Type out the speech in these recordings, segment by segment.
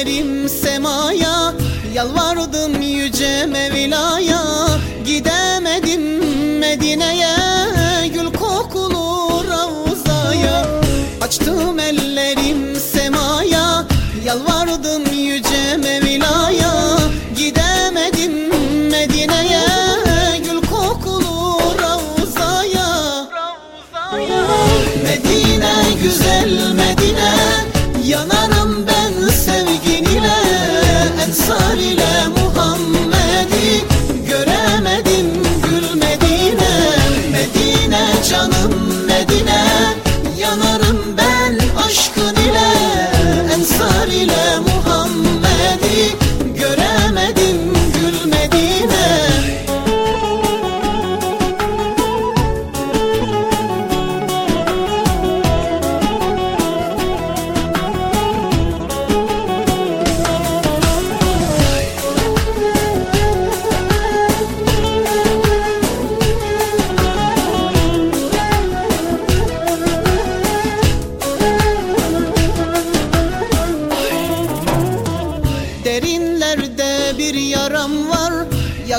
ellerim semaya Yalvardım yüce Mevla'ya. Gidemedim Medine'ye Gül kokulu Ravza'ya. Açtım ellerim semaya canım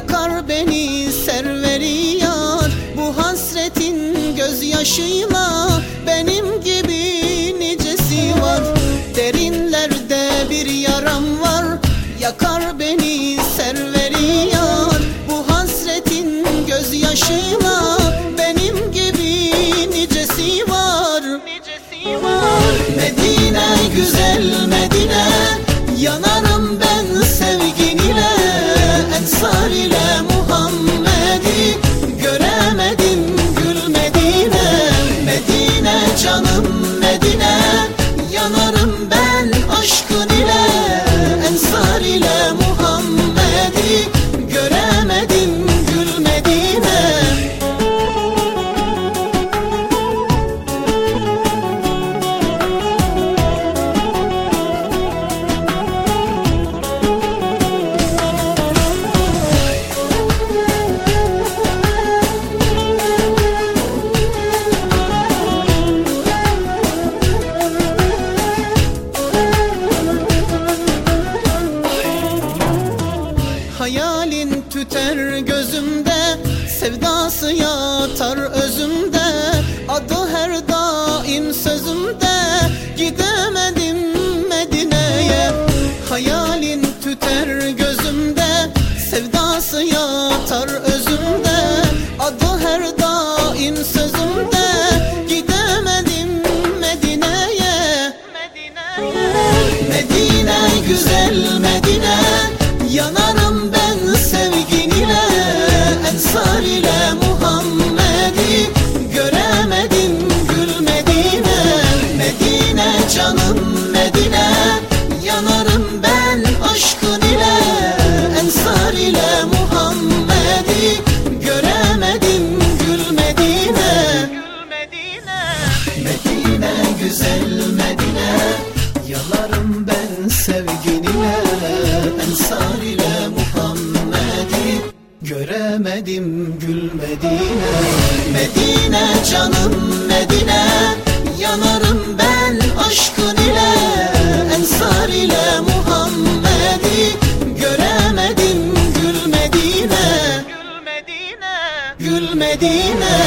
Yakar beni serveri yar. Bu hasretin gözyaşıyla Benim gibi nicesi var. Derinlerde bir yaram var. Yakar beni serveri yar. Bu hasretin gözyaşıyla canım Sevdası yatar özümde? Adı her daim sözümde. Gidemedim Medine'ye. Hayalin tüter gözümde. Sevdası yatar özümde Ensar ile Muhammed'i Göremedim gül Medine Medine canım Medine Yanarım ben aşkın ile. Ensar ile Muhammed'i Göremedim gül Medine Gül Medine